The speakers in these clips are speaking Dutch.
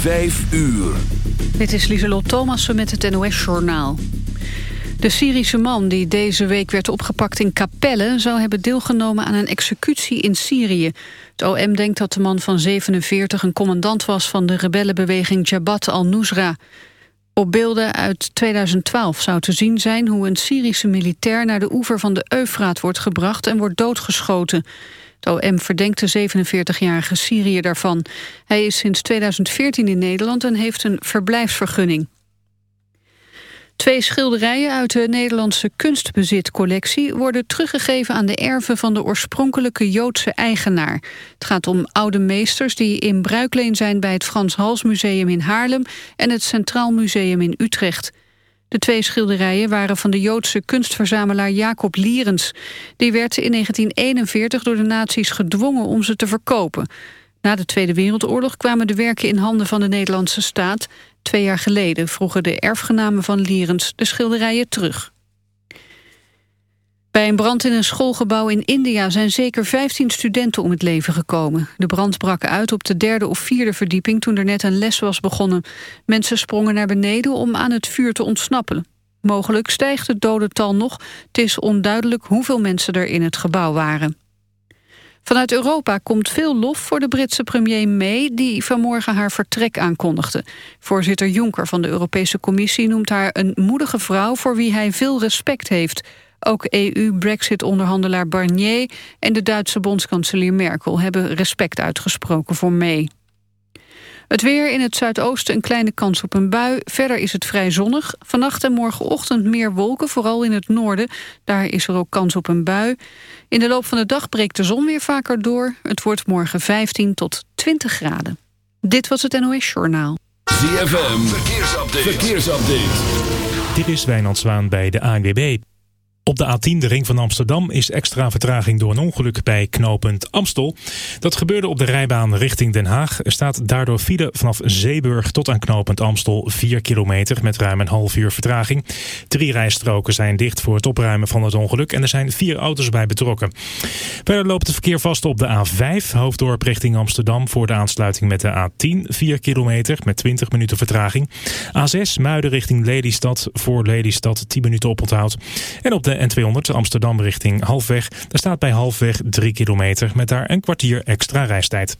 Vijf uur. Dit is Lieselot Thomassen met het NOS-journaal. De Syrische man die deze week werd opgepakt in Capelle... zou hebben deelgenomen aan een executie in Syrië. Het OM denkt dat de man van 47 een commandant was... van de rebellenbeweging Jabhat al-Nusra. Op beelden uit 2012 zou te zien zijn hoe een Syrische militair... naar de oever van de Eufraat wordt gebracht en wordt doodgeschoten. Het OM verdenkt de 47-jarige Syriër daarvan. Hij is sinds 2014 in Nederland en heeft een verblijfsvergunning. Twee schilderijen uit de Nederlandse kunstbezitcollectie... worden teruggegeven aan de erven van de oorspronkelijke Joodse eigenaar. Het gaat om oude meesters die in bruikleen zijn... bij het Frans Hals Museum in Haarlem en het Centraal Museum in Utrecht. De twee schilderijen waren van de Joodse kunstverzamelaar Jacob Lierens. Die werd in 1941 door de nazi's gedwongen om ze te verkopen. Na de Tweede Wereldoorlog kwamen de werken in handen van de Nederlandse staat. Twee jaar geleden vroegen de erfgenamen van Lierens de schilderijen terug. Bij een brand in een schoolgebouw in India zijn zeker 15 studenten om het leven gekomen. De brand brak uit op de derde of vierde verdieping toen er net een les was begonnen. Mensen sprongen naar beneden om aan het vuur te ontsnappen. Mogelijk stijgt het dodental nog. Het is onduidelijk hoeveel mensen er in het gebouw waren. Vanuit Europa komt veel lof voor de Britse premier May... die vanmorgen haar vertrek aankondigde. Voorzitter Juncker van de Europese Commissie noemt haar een moedige vrouw... voor wie hij veel respect heeft. Ook EU-Brexit-onderhandelaar Barnier en de Duitse bondskanselier Merkel... hebben respect uitgesproken voor May. Het weer in het zuidoosten een kleine kans op een bui. Verder is het vrij zonnig. Vannacht en morgenochtend meer wolken, vooral in het noorden. Daar is er ook kans op een bui. In de loop van de dag breekt de zon weer vaker door. Het wordt morgen 15 tot 20 graden. Dit was het NOS Journaal. ZFM, verkeersupdate. verkeersupdate. Dit is Wijnand Zwaan bij de ANWB. Op de A10, de ring van Amsterdam, is extra vertraging door een ongeluk bij knooppunt Amstel. Dat gebeurde op de rijbaan richting Den Haag. Er staat daardoor file vanaf Zeeburg tot aan knooppunt Amstel 4 kilometer met ruim een half uur vertraging. Drie rijstroken zijn dicht voor het opruimen van het ongeluk en er zijn vier auto's bij betrokken. Verder loopt het verkeer vast op de A5, hoofddorp richting Amsterdam voor de aansluiting met de A10, 4 kilometer met 20 minuten vertraging. A6, Muiden richting Lelystad, voor Lelystad 10 minuten oponthoud. En op de N200 Amsterdam richting Halfweg. Daar staat bij Halfweg 3 kilometer met daar een kwartier extra reistijd.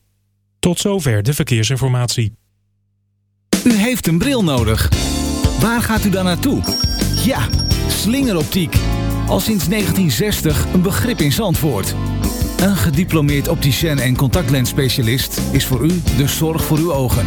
Tot zover de verkeersinformatie. U heeft een bril nodig. Waar gaat u dan naartoe? Ja, slingeroptiek. Al sinds 1960 een begrip in Zandvoort. Een gediplomeerd opticien en contactlensspecialist is voor u de zorg voor uw ogen.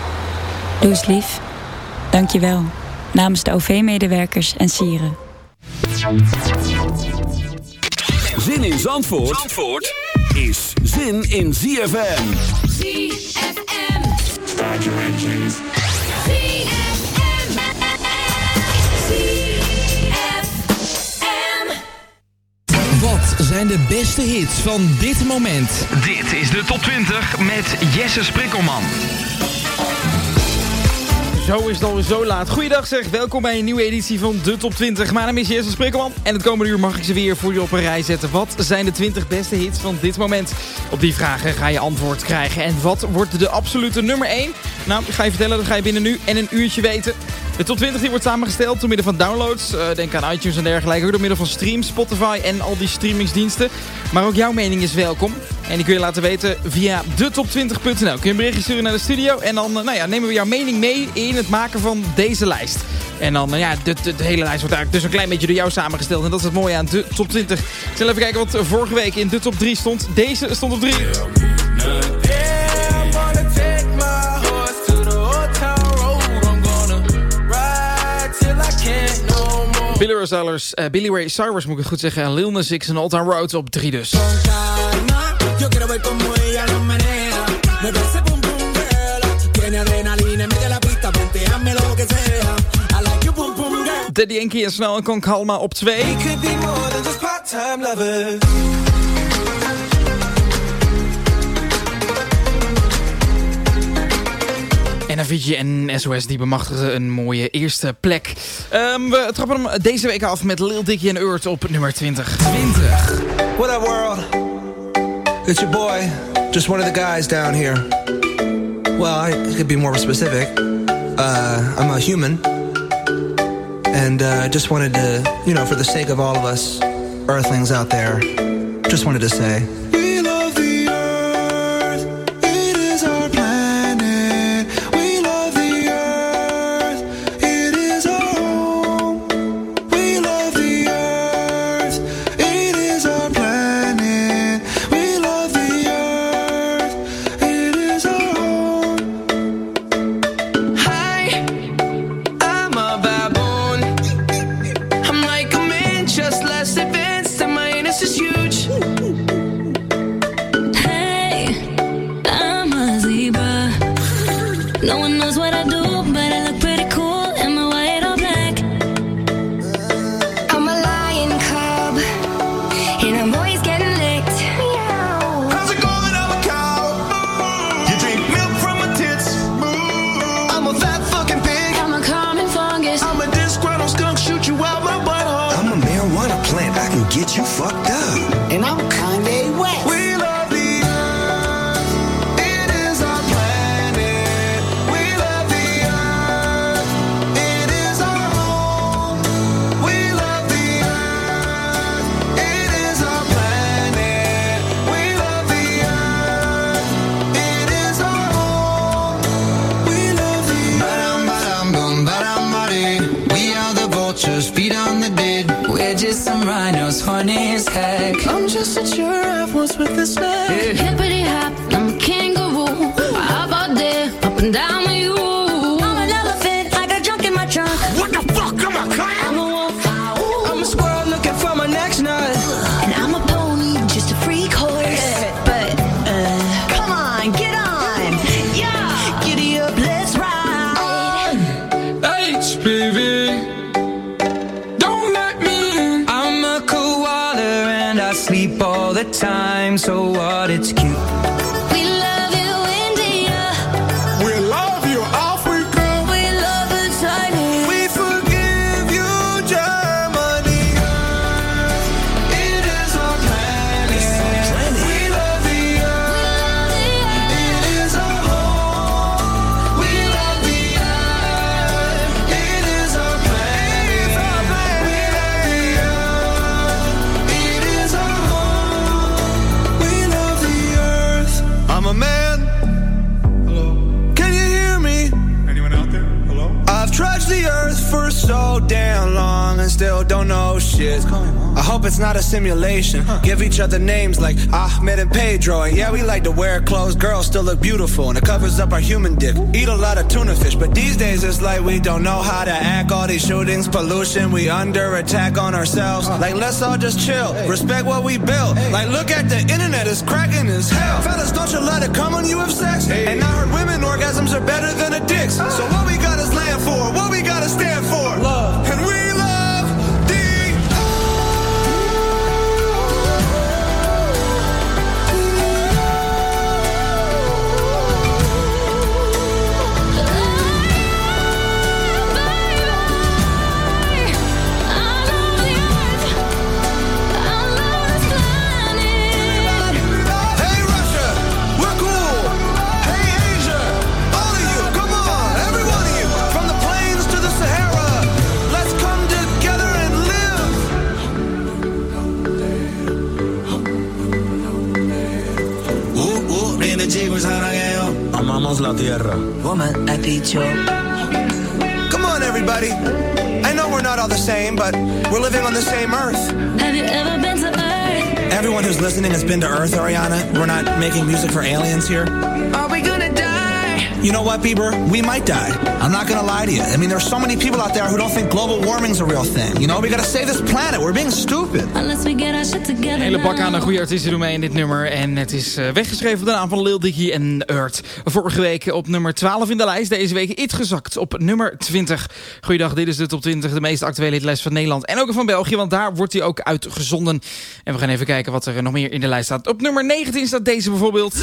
Doe eens lief. Dank je wel. Namens de OV-medewerkers en sieren. Zin in Zandvoort, Zandvoort is zin in ZFM. ZFM. Wat zijn de beste hits van dit moment? Dit is de top 20 met Jesse Sprikkelman. Zo is het zo laat. Goeiedag zeg, welkom bij een nieuwe editie van de Top 20. Mijn naam is Jesse Sprikkelman en het komende uur mag ik ze weer voor je op een rij zetten. Wat zijn de 20 beste hits van dit moment? Op die vragen ga je antwoord krijgen. En wat wordt de absolute nummer 1? Nou, ik ga je vertellen, dat ga je binnen nu en een uurtje weten. De top 20 die wordt samengesteld door middel van downloads. Uh, denk aan iTunes en dergelijke. Ook door middel van streams, Spotify en al die streamingsdiensten. Maar ook jouw mening is welkom. En die kun je laten weten via detop20.nl. Kun je een berichtje sturen naar de studio. En dan uh, nou ja, nemen we jouw mening mee in het maken van deze lijst. En dan, uh, ja, de, de, de, hele lijst wordt eigenlijk dus een klein beetje door jou samengesteld. En dat is het mooie aan de top 20. Ik zal even kijken wat vorige week in de top 3 stond. Deze stond op 3. Billy Ray Cyrus, uh, Billy Ray Cyrus moet ik het goed zeggen. En Lil Nas X en Old Town Road op 3 dus. Daddy Yankee en Snel en Con Calma op 2. En Avicii en SOS die bemachtigen een mooie eerste plek. Um, we trappen hem deze week af met Lil Dicky en Earth op nummer 20. 20. What up world? It's your boy. Just one of the guys down here. Well, I could be more specific. Uh, I'm a human. And I uh, just wanted to, you know, for the sake of all of us earthlings out there, just wanted to say... No one knows what I do. attack. I'm just a giraffe once with a snack. Yeah. Time, so what? I hope it's not a simulation. Give each other names like Ahmed and Pedro. And yeah, we like to wear clothes. Girls still look beautiful and it covers up our human dick. Eat a lot of tuna fish, but these days it's like we don't know how to act. All these shootings, pollution, we under attack on ourselves. Like, let's all just chill. Respect what we built. Like, look at the internet, it's cracking as hell. Fellas, don't you let it come on you have sex. And I heard women orgasms are better than a dick. next. So what we got is land for, what we gotta stand for. Viene chico y sarangueo. Amamos la tierra. Woman, I beat you. Come on, everybody. I know we're not all the same, but we're living on the same earth. Have you ever been to Earth? Everyone who's listening has been to Earth, Ariana. We're not making music for aliens here. Are we gonna die? You know what, Bieber? We might die. I'm not gonna lie to you. I mean, there's so many people out there who don't think global warming's a real thing. You know, we gotta save this planet. We're being stupid. Unless we get our shit together. Een hele bak aan de goede artiesten doen mee in dit nummer. En het is eh, weggeschreven op de naam van Lil Dicky en Earth. Vorige week op nummer 12 in de lijst. Deze week iets gezakt op nummer 20. Goeiedag, dit is de top 20. De meest actuele hitlijst van Nederland. En ook van België, want daar wordt hij ook uitgezonden. En we gaan even kijken wat er nog meer in de lijst staat. Op nummer 19 staat deze bijvoorbeeld.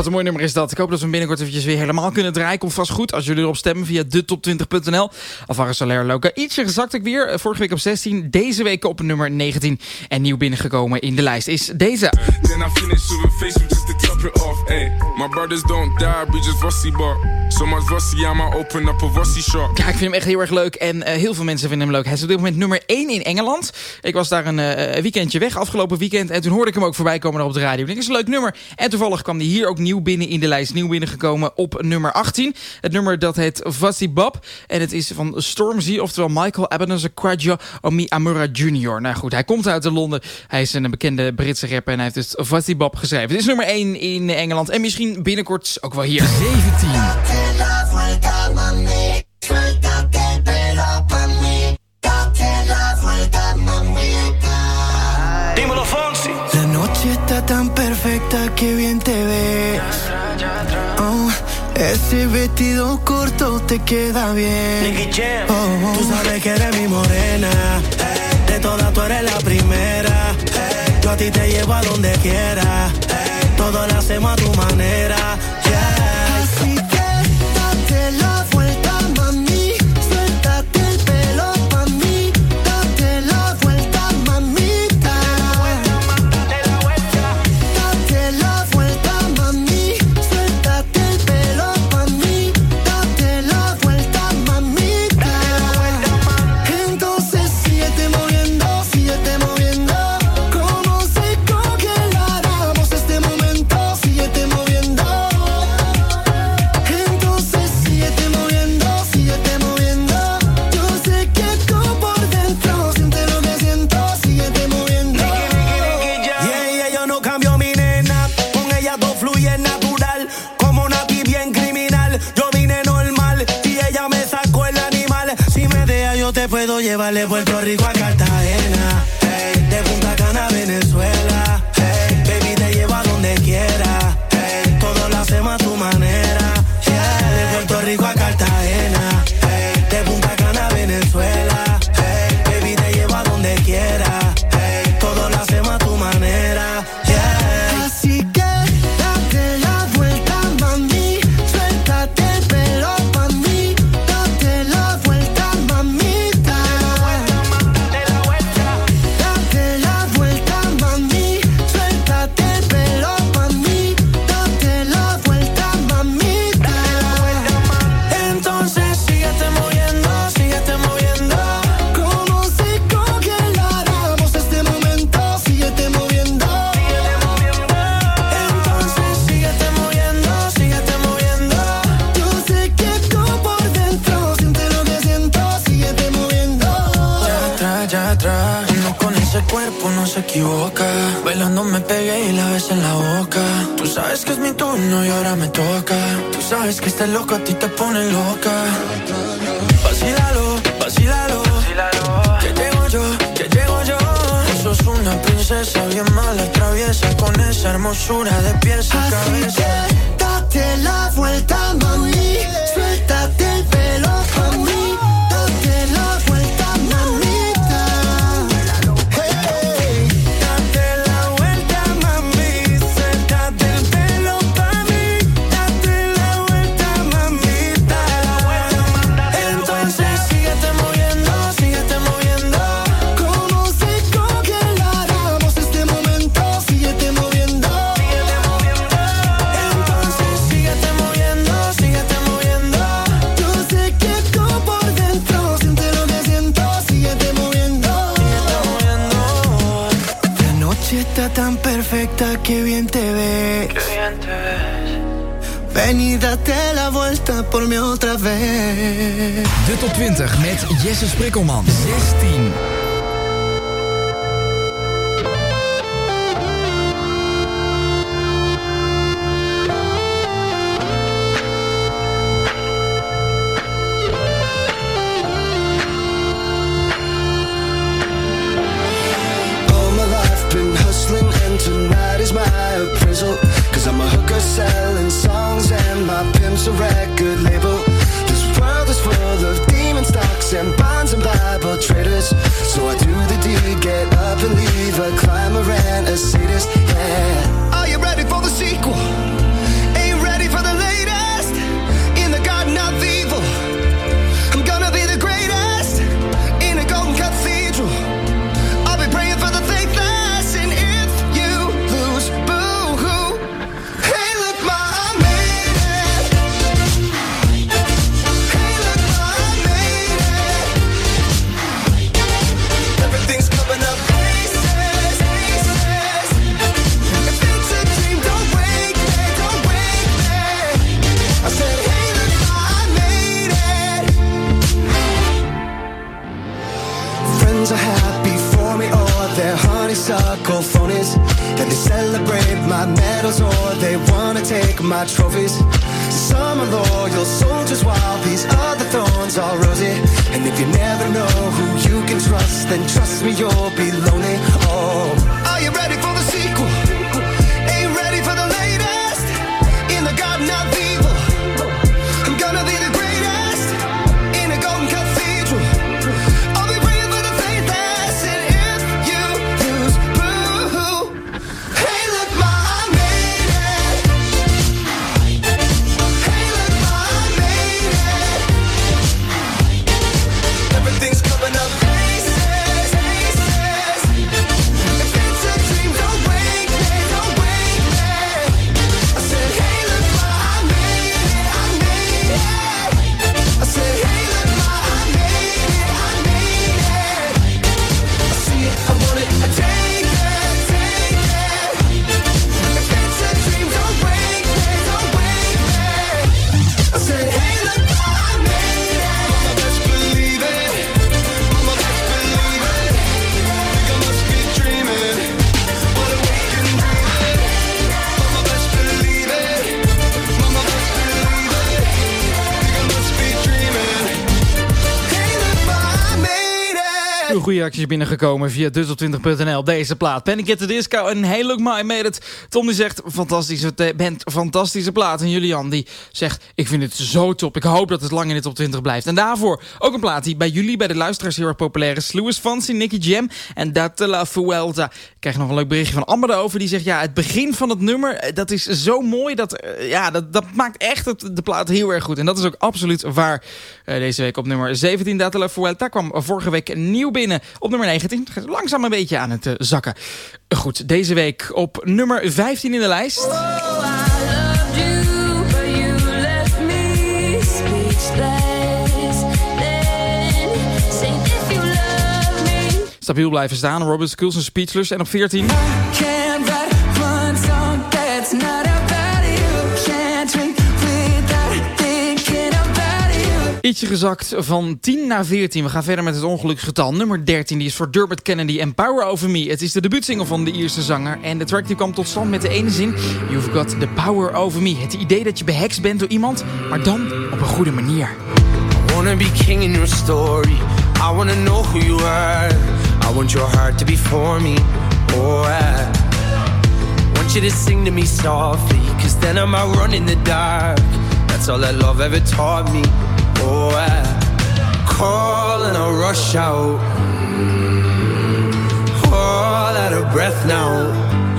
Wat een mooi nummer is dat. Ik hoop dat we hem binnenkort eventjes weer helemaal kunnen draaien. Komt vast goed als jullie erop stemmen via detop20.nl. Alvaro Soler Loca. Ietsje gezakt ik weer. Vorige week op 16. Deze week op nummer 19. En nieuw binnengekomen in de lijst is deze. Then I finish with a face just to top it off. Hey, my brothers don't die, we just Vossi bar. So much Vossi, I'ma open up a Vossi shop. Ja, ik vind hem echt heel erg leuk. En eh, heel veel mensen vinden hem leuk. Hij is op dit moment nummer 1 in Engeland. Ik was daar een eh, weekendje weg, afgelopen weekend. En toen hoorde ik hem ook voorbij komen op de radio. Ik denk, dat is een leuk nummer. En toevallig kwam hij hier ook nieuw binnen in de lijst. Nieuw binnengekomen op nummer 18. Het nummer dat heet Vossi Bob. En het is van Stormzy, oftewel Michael Ebenezer Quadjo Omi Amura Jr. Nou goed, hij komt uit Londen. Hij is een bekende Britse rapper en hij heeft dus Vossi Bob geschreven. Het is nummer 1 in Engeland. En misschien binnenkort ook wel hier. 17. Dímelo, Fonsi. La noche está tan perfecta que bien te ese vestido corto te queda bien. Oh, Tú sabes que eres mi morena. De todas tú eres la primera. Yo a ti te llevo a donde quiera. Todo lo hacemos a tu manera. Princesa bien mala, traviesa. con esa hermosura de pies a cabeza. que date la vuelta, mami. Suéltate tan perfecta que bien te ves. Qué bien te ves. Ven y date la vuelta por mí otra vez. De top 20 met Jesse Sprikkelman. 16. Binnengekomen via dus20.nl. Deze plaat. Panic at the Disco en Hey Look My Made It. Tom die zegt, fantastische band, fantastische plaat. En Julian die zegt, ik vind het zo top. Ik hoop dat het lang in de top 20 blijft. En daarvoor ook een plaat die bij jullie, bij de luisteraars heel erg populair is. Louis Fancy, Nicky Jam en Date La Vuelta. Ik krijg nog een leuk berichtje van Amber over. Die zegt, ja, het begin van het nummer, eh, dat is zo mooi. Dat, eh, ja, dat, dat maakt echt de plaat heel erg goed. En dat is ook absoluut waar. Eh, deze week op nummer 17, Date La Vuelta kwam vorige week nieuw binnen. Op nummer 19, gaat langzaam een beetje aan het eh, zakken. Goed, deze week op nummer 15 in de lijst. Stabiel blijven staan, Robert Coulson Speechless. En op 14... Ietsje gezakt van 10 naar 14. We gaan verder met het ongeluksgetal. Nummer 13 die is voor Durbert Kennedy en Power Over Me. Het is de debuutsingel van de Ierse zanger. En de track die kwam tot stand met de ene zin. You've got the power over me. Het idee dat je behext bent door iemand, maar dan op een goede manier. I wanna be king in your story. I wanna know who you are. I want your heart to be for me. Oh, I want you to sing to me softly. Cause then I'm out running the dark. That's all that love ever taught me. Oh, I call and I rush out. All out of breath now.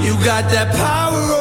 You got that power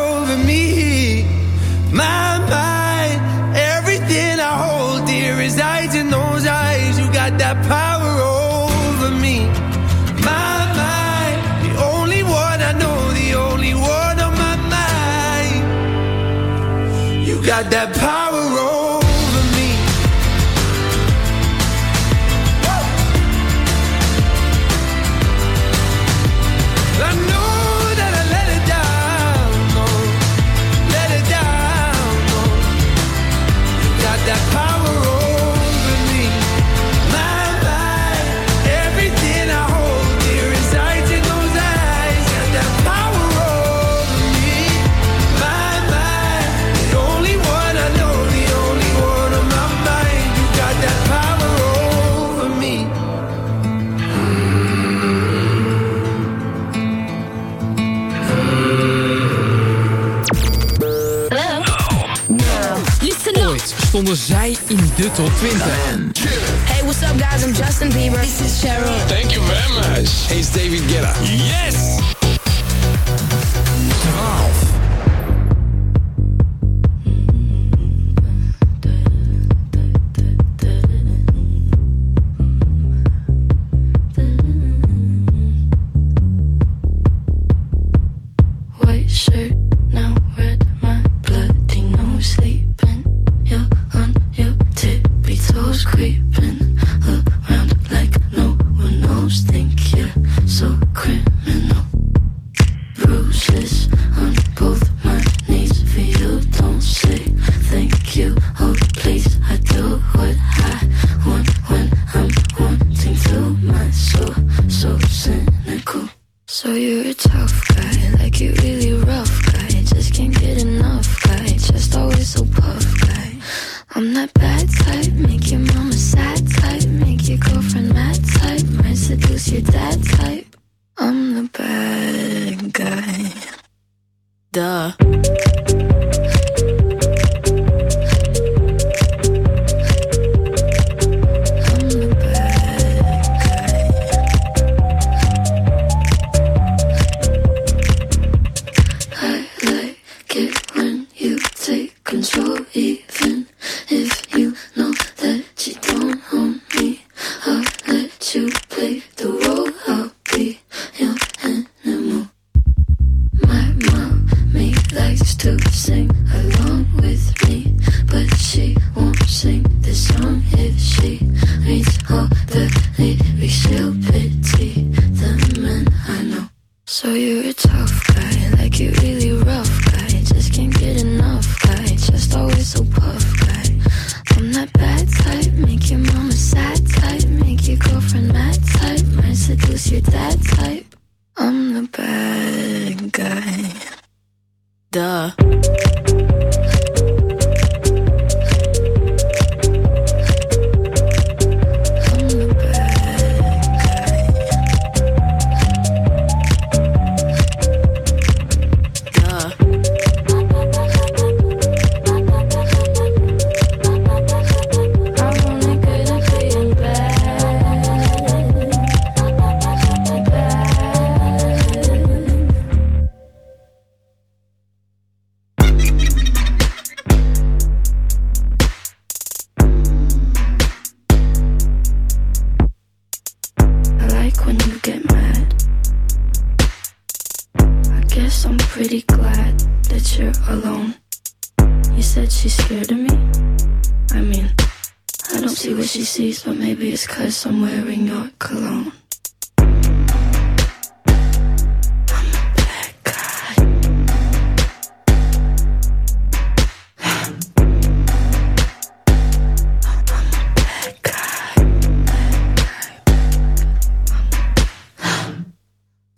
that stonden zij in de top 20. Hey, what's up guys? I'm Justin Bieber. This is Cheryl. Thank you very much. Hey, it's David Guetta. Yes!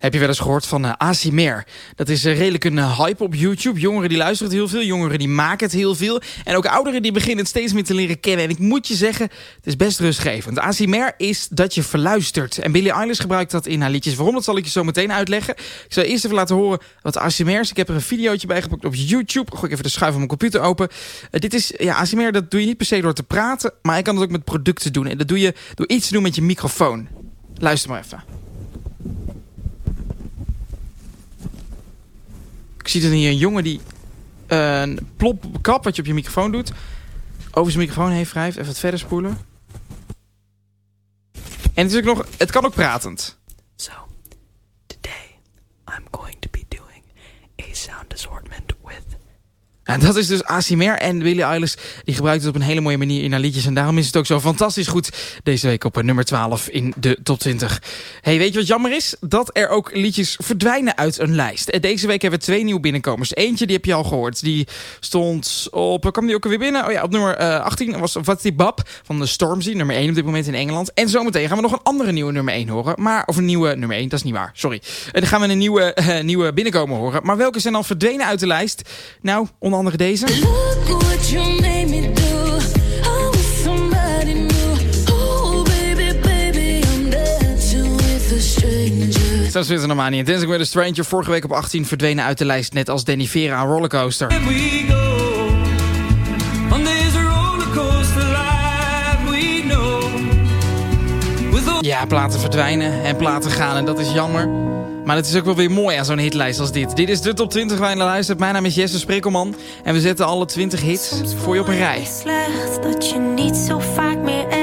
Heb je wel eens gehoord van uh? Dat is eh, redelijk een eh, hype op YouTube. Jongeren die luisteren het heel veel, jongeren die maken het heel veel. En ook ouderen die beginnen het steeds meer te leren kennen. En ik moet je zeggen, het is best rustgevend. ASMR is dat je verluistert. En Billie Eilish gebruikt dat in haar liedjes. Waarom, dat zal ik je zo meteen uitleggen. Ik zal eerst even laten horen wat ASMR is. Ik heb er een videootje bij gepakt op YouTube. Ik even de schuif van mijn computer open. Dit is, ja, ASMR, dat doe je niet per se door te praten. Maar je kan het ook met producten doen. En dat doe je door iets te doen met je microfoon. Luister maar even. Ik zie dan hier een jongen die uh, een plop kap wat je op je microfoon doet. Over zijn microfoon heen wrijft. Even wat verder spoelen. En het, is ook nog, het kan ook pratend. So, today I'm going to be doing a sound with Dat is dus ASMR en Billie Eilish die gebruikt het op een hele mooie manier in haar liedjes. En daarom is het ook zo fantastisch goed deze week op nummer 12 in de top 20. Hey, weet je wat jammer is? Dat er ook liedjes verdwijnen uit een lijst. En deze week hebben we twee nieuwe binnenkomers. Eentje die heb je al gehoord. Die stond op, kwam die ook weer binnen? Oh ja, op nummer uh, 18 was die Bab van de Stormzy, nummer 1 op dit moment in Engeland. En zometeen gaan we nog een andere nieuwe nummer 1 horen. Maar, of een nieuwe nummer 1, dat is niet waar, sorry. En dan gaan we een nieuwe, uh, nieuwe binnenkomer horen. Maar welke zijn al verdwenen uit de lijst? Nou, onder andere deze. Zo zit er nog maar niet. Dancing with a Stranger, vorige week op 18 verdwenen uit de lijst. Net als Danny Vera aan Rollercoaster. Platen verdwijnen en platen gaan en dat is jammer. Maar het is ook wel weer mooi aan zo'n hitlijst als dit. Dit is de top 20 waar je luistert. Mijn naam is Jesse Sprekelman. En we zetten alle 20 hits voor je op een rij. Dat je niet zo vaak meer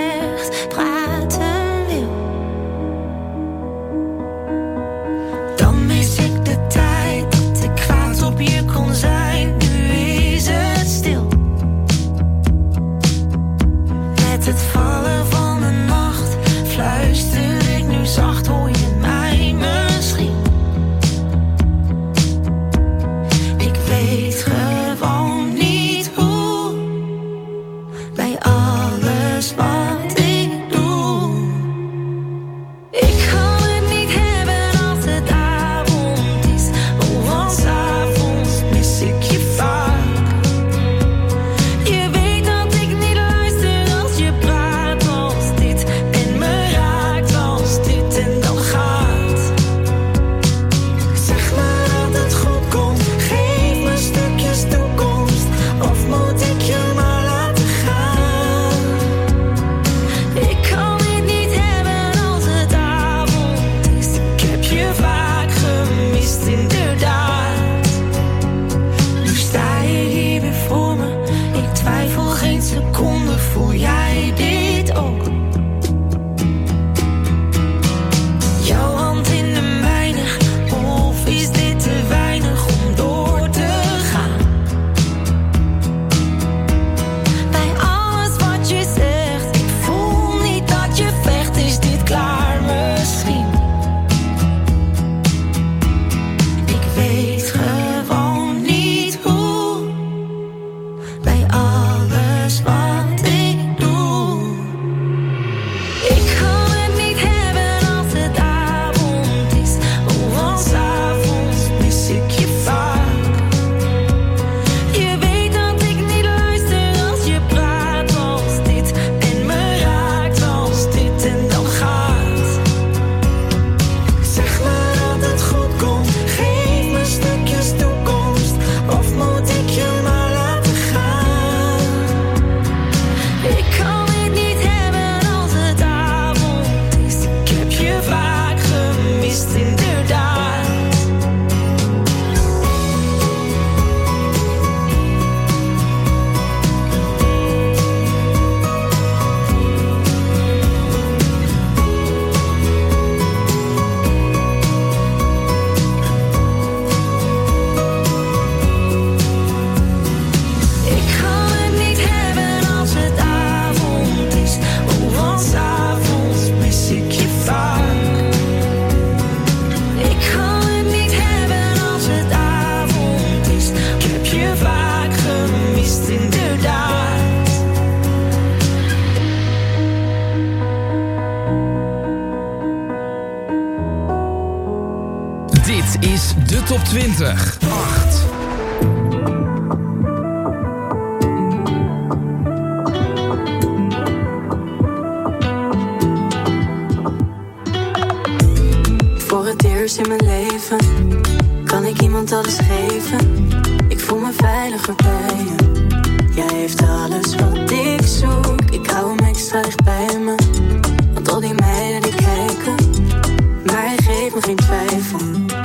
maar hij geeft me geen twijfel.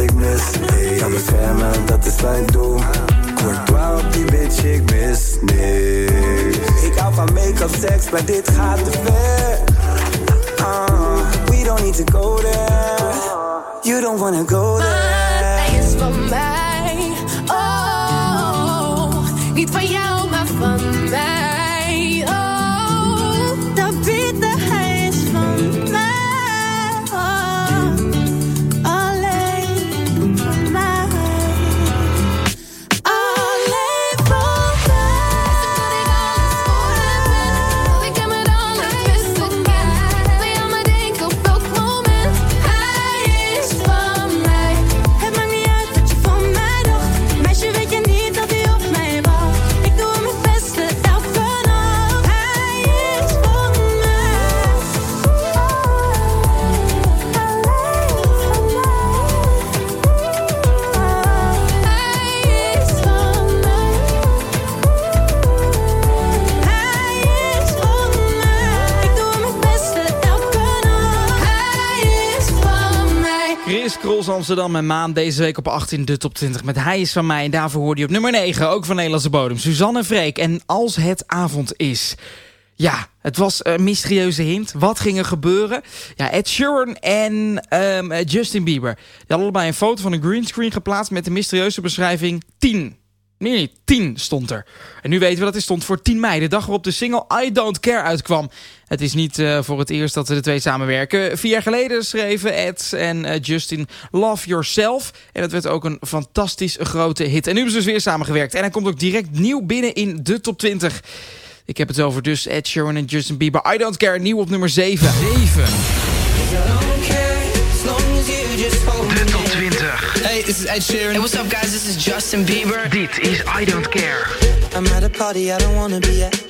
Ik mis. Hey, kan beschermen, dat is wat ik doe. Courtois op die bitch, ik mis niks. Ik hou van make-up, seks, maar dit gaat te ver. Ah, we don't need to go there. You don't wanna go there. Amsterdam en Maan deze week op 18 de top 20 met Hij is van mij. En daarvoor hoorde je op nummer 9, ook van Nederlandse bodem, Suzanne Freek. En als het avond is... Ja, het was een mysterieuze hint. Wat ging er gebeuren? Ja, Ed Sheeran en ehm, eh, Justin Bieber. Die hadden allebei een foto van een greenscreen geplaatst met de mysterieuze beschrijving 10. Nee, nee, 10 stond er. En nu weten we dat het stond voor 10 mei, de dag waarop de single I Don't Care uitkwam. Het is niet eh, voor het eerst dat de twee samenwerken. Vier jaar geleden schreven Ed en eh, Justin Love Yourself. En het werd ook een fantastisch grote hit. En nu hebben ze dus weer samengewerkt. En hij komt ook direct nieuw binnen in de top 20. Ik heb het over dus Ed Sheeran en Justin Bieber. I Don't Care, nieuw op nummer 7. 7. De top 20. Hey, this is Ed Sheeran. Hey, what's up, guys? This is Justin Bieber. Dit is I Don't Care. I'm at a party I don't wanna be at.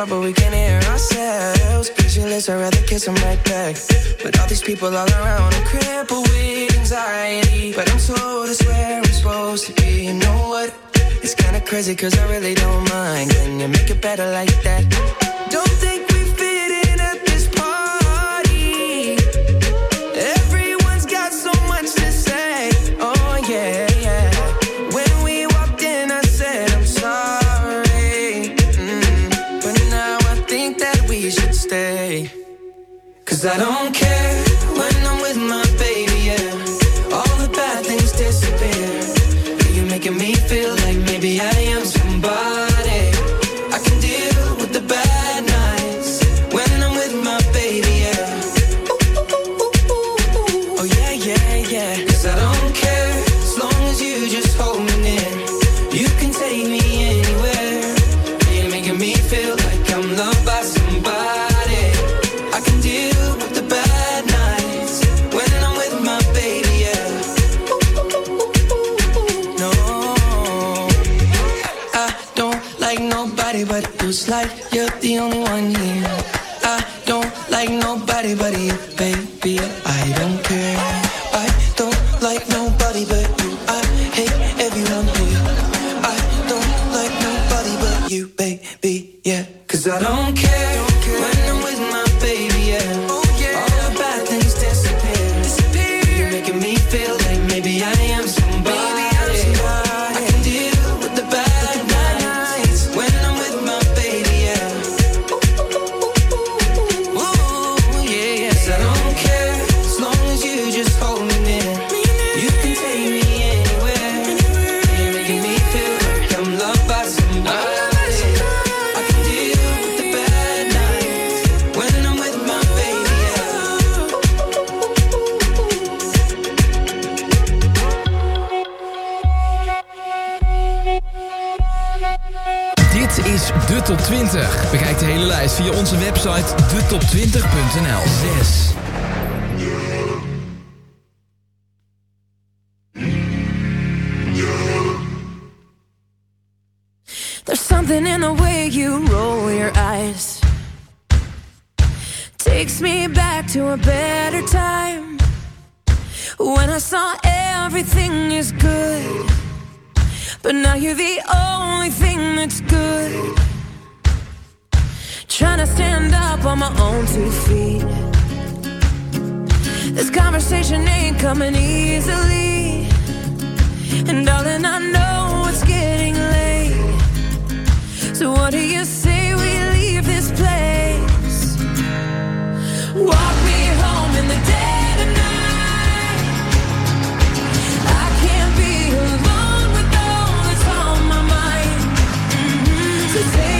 talk, but we can hear ourselves. Speechless, I'd rather kiss a right back. But all these people all around, I'm crippled with anxiety. But I'm told it's where I'm supposed to be. You know what? It's kinda crazy, cause I really don't mind. Can you make it better like that? Don't think Cause I don't care. 20. Bekijk de hele lijst via onze website detop20.nl. There's something in the way you roll your eyes. Takes me back to a better time. When I saw everything is good. But now you're the only thing that's good. Trying to stand up on my own two feet. This conversation ain't coming easily. And darling, I know it's getting late. So what do you say we leave this place? Walk me home in the day. Mm-hmm. Say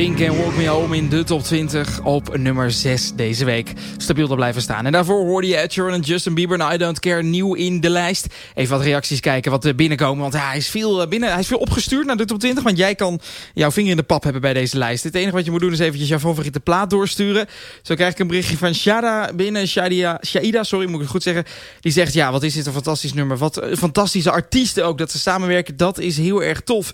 Pink en Walk Me Home in de top 20 op nummer 6 deze week. Stabiel te blijven staan. En daarvoor hoorde je Ed Sheeran en Justin Bieber en I Don't Care nieuw in de lijst. Even wat reacties kijken wat er binnenkomen. Want hij, is veel, eh, binnen, hij is veel opgestuurd naar de top 20. Want jij kan jouw vinger in de pap hebben bij deze lijst. Het enige wat je moet doen is eventjes jouw favoriete plaat doorsturen. Zo krijg ik een berichtje van Shada binnen. Shadia, Shaida, sorry moet ik het goed zeggen. Die zegt ja, wat is dit een fantastisch nummer. Wat een fantastische artiesten ook. Dat ze samenwerken, dat is heel erg tof.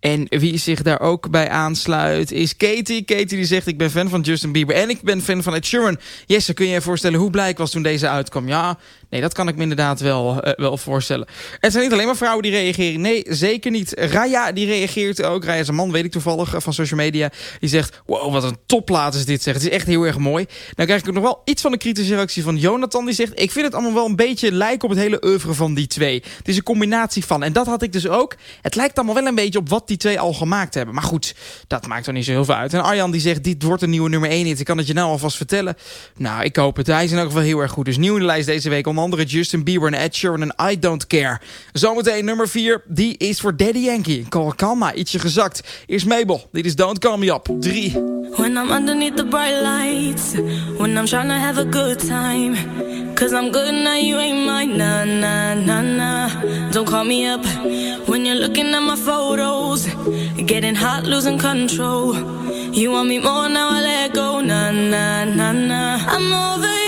En wie zich daar ook bij aansluit is Katie. Katie die zegt ik ben fan van Justin Bieber en ik ben fan van Ed Sheeran. Jesse, kun je je voorstellen hoe blij ik was toen deze uitkwam? Ja, nee, dat kan ik me inderdaad wel, eh, wel voorstellen. Het zijn niet alleen maar vrouwen die reageren. Nee, zeker niet. Raya die reageert ook. Raya is een man, weet ik toevallig, eh, van social media. Die zegt, wow, wat een topplaat is dit zeg. Het is echt heel erg mooi. Nou krijg ik ook nog wel iets van een kritische reactie van Jonathan. Die zegt, ik vind het allemaal wel een beetje lijken op het hele oeuvre van die twee. Het is een combinatie van. En dat had ik dus ook. Het lijkt allemaal wel een beetje op wat die twee al gemaakt hebben. Maar goed, dat maakt er niet zo heel veel uit. En Arjan die zegt, dit wordt een nieuwe nummer 1 hit. Ik kan het je nou alvast vertellen. Nou, ik hoop het. Hij is in elk geval heel erg goed. Dus nieuw in de lijst deze week. Onder andere Justin Bieber en Ed Sheeran en I Don't Care. Zometeen nummer 4. Die is voor Daddy Yankee. Call Kalma, ietsje gezakt. Eerst Mabel. Dit is Don't Call Me Up. 3. When I'm underneath the bright lights, when I'm trying to have a good time. Cause I'm good now, you ain't mine. Nah, nah, nah, nah. Don't call me up when you're looking at my photos. Getting hot, losing control. You want me more now, I let go. Nah, nah, nah, nah. I'm over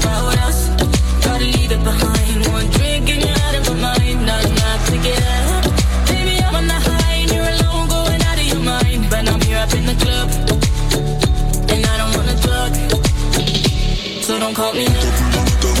about us. Gotta leave it behind. One drink and you're out of my mind. Not enough to get up. Baby, I'm on the high and you're alone, going out of your mind. But I'm here up in the club, and I don't wanna talk. So don't call me up. Don't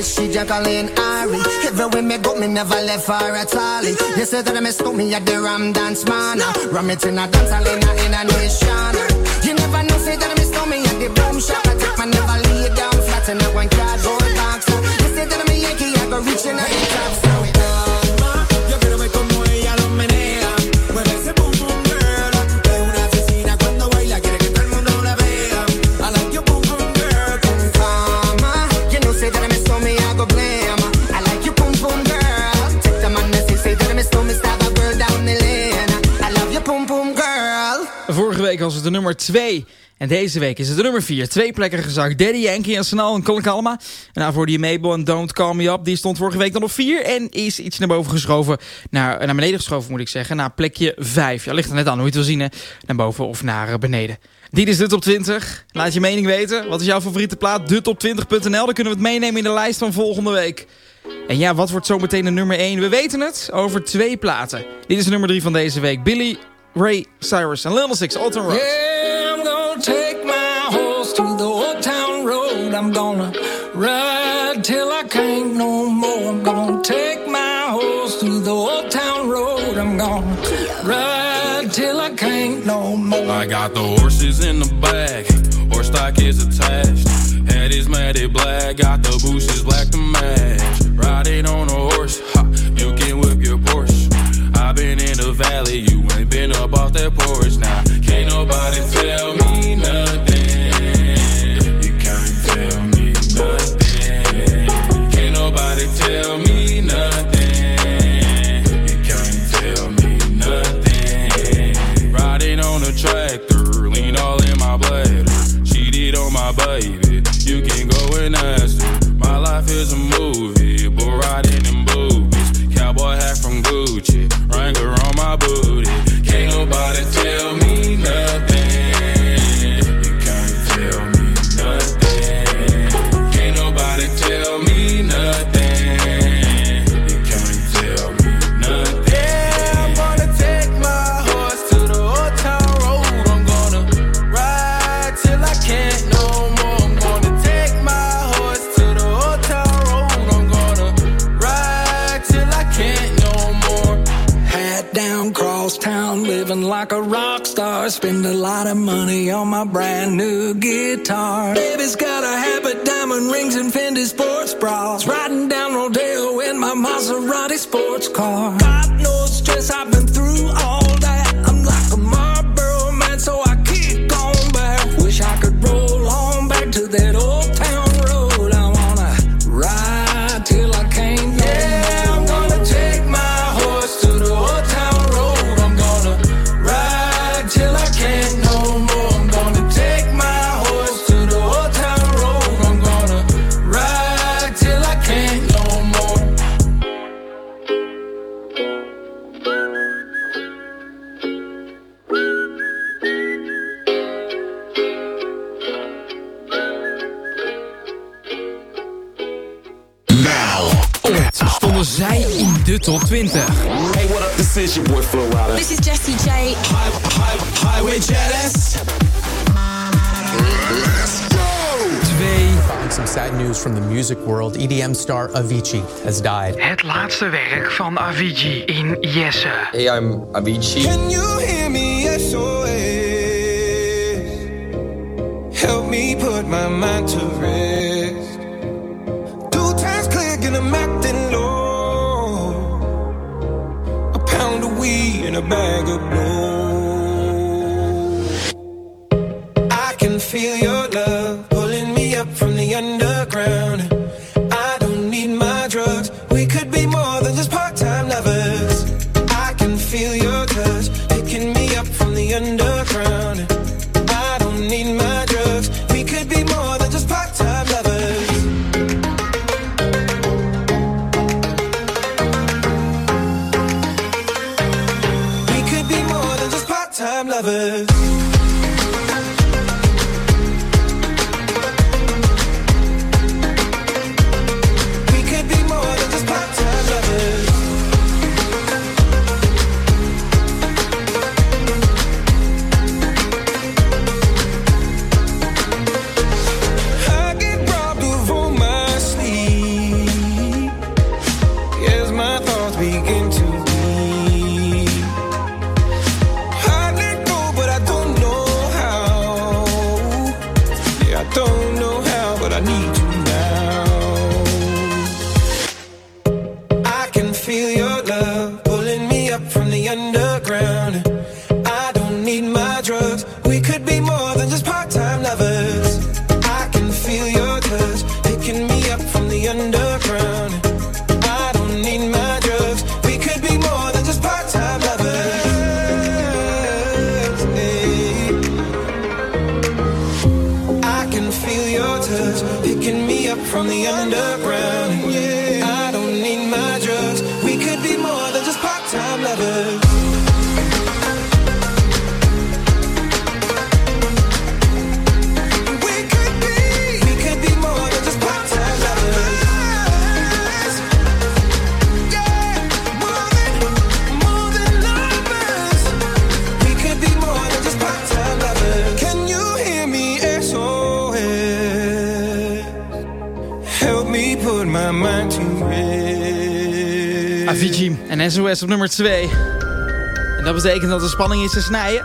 Yes, she in Ari. Everywhere me go, me never left her at all. You said that I mistook me at the Ram Dance Man. Ram it in a dance, I in a nation. nummer 2. En deze week is het de nummer 4. Twee plekken gezakt. Daddy Yankee en snal en Colin Kalma. En daarvoor die Mabel en Don't Call Me Up. Die stond vorige week dan op 4. En is iets naar boven geschoven. Naar, eh, naar beneden geschoven moet ik zeggen. Naar plekje 5. Ja, ligt er net aan hoe je het wil zien. Hè? Naar boven of naar eh, beneden. Dit is de top 20. Laat je mening weten. Wat is jouw favoriete plaat? De top20.nl. Dan kunnen we het meenemen in de lijst van volgende week. En ja, wat wordt zo meteen de nummer 1? We weten het over twee platen. Dit is nummer 3 van deze week. Billy Ray Cyrus and Little Six, Alton Road. Yeah, I'm gonna take my horse to the old town road. I'm gonna ride till I can't no more. I'm gonna take my horse to the old town road. I'm gonna ride till I can't no more. I got the horses in the back, horse stock is attached. Head is matted black, got the bushes black to match. Riding on a horse, ha, you can whip your Porsche. I've been in the valley, you ain't been up off that porch now. Nah. Can't nobody tell me. Top 20. Hey, what up? This is your boy Flo Rida. This is Jessie J. Highway Jealous. Twee. Following some sad news from the music world, EDM star Avicii has died. Het laatste werk van Avicii in Jesse. Hey, I'm Avicii. Can you hear me? SOS. Help me put my mind to rest. A bag of blow. Could be more than just SOS op nummer 2. En dat betekent dat de spanning is te snijden.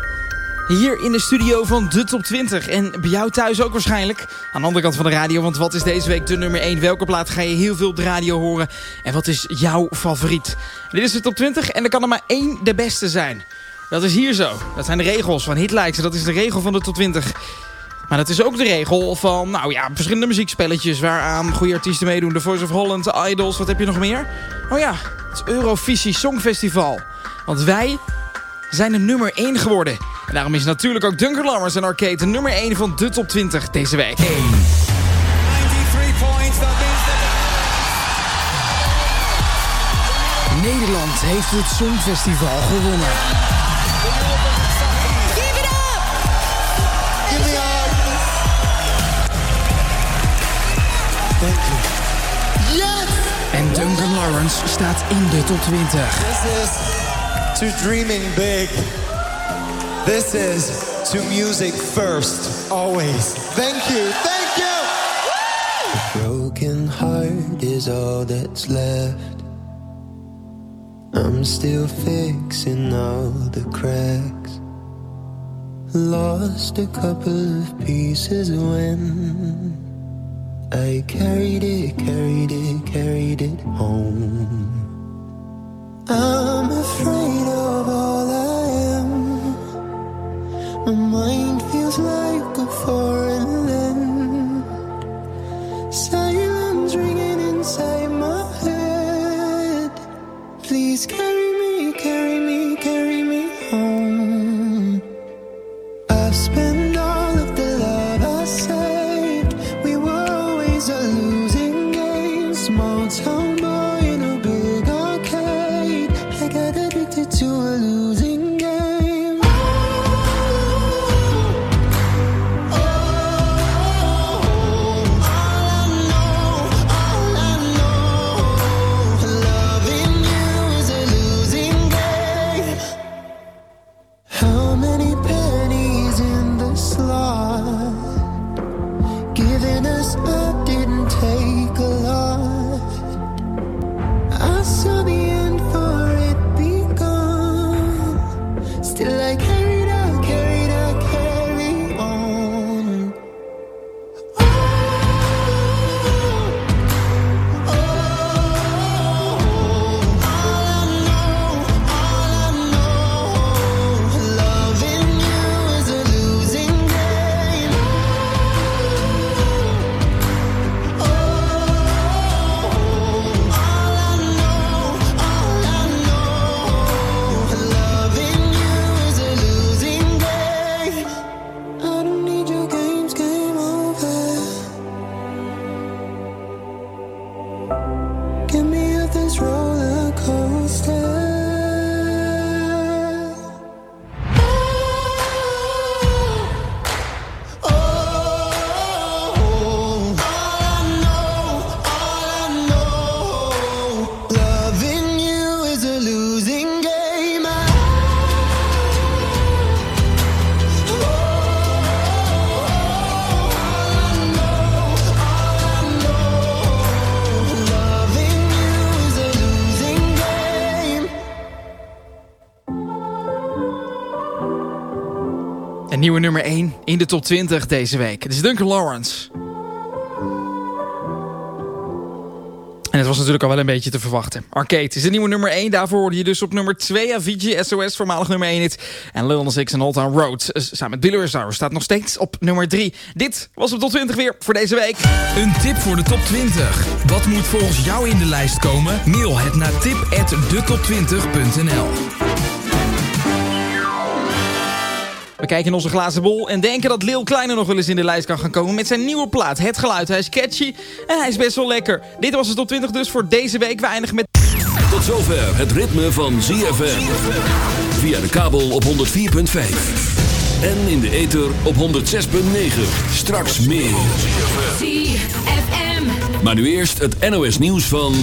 Hier in de studio van de top 20. En bij jou thuis ook waarschijnlijk. Aan de andere kant van de radio. Want wat is deze week de nummer 1? Welke plaat ga je heel veel op de radio horen? En wat is jouw favoriet? Dit is de top 20 en er kan er maar één de beste zijn. Dat is hier zo. Dat zijn de regels van Hitlikes. Dat is de regel van de top 20. Maar dat is ook de regel van, nou ja, verschillende muziekspelletjes... waaraan goede artiesten meedoen. The Voice of Holland, Idols, wat heb je nog meer? Oh ja, het Eurovisie Songfestival. Want wij zijn de nummer 1 geworden. En daarom is natuurlijk ook Duncan Lammers en Arcade de nummer 1 van de top 20 deze week. 93 points, that means Nederland heeft het Songfestival gewonnen. En Duncan Lawrence staat in de top 20. This is to dreaming big. This is to music first, always. Thank you, thank you! A broken heart is all that's left. I'm still fixing all the cracks. Lost a couple of pieces when I carried it, carried it, carried it home. I'm afraid of all I am. My mind feels like a foreign land. Silence ringing inside my head. Please carry nummer 1 in de top 20 deze week. Het is Duncan Lawrence. En het was natuurlijk al wel een beetje te verwachten. Arcade is de nieuwe nummer 1. Daarvoor hoorde je dus op nummer 2 Avicii SOS, voormalig nummer 1 hit. En Lil Nas X en Old Town Road eh, samen met Billy staat nog steeds op nummer 3. Dit was de top 20 weer voor deze week. Een tip voor de top 20. Wat moet volgens jou in de lijst komen? Mail het naar tip@detop20.nl. We kijken in onze glazen bol en denken dat Lil Kleine nog wel eens in de lijst kan gaan komen met zijn nieuwe plaat. Het geluid, hij is catchy en hij is best wel lekker. Dit was de top 20 dus voor deze week. We eindigen met... Tot zover het ritme van ZFM. Via de kabel op 104.5. En in de ether op 106.9. Straks meer. ZFM. Maar nu eerst het NOS nieuws van...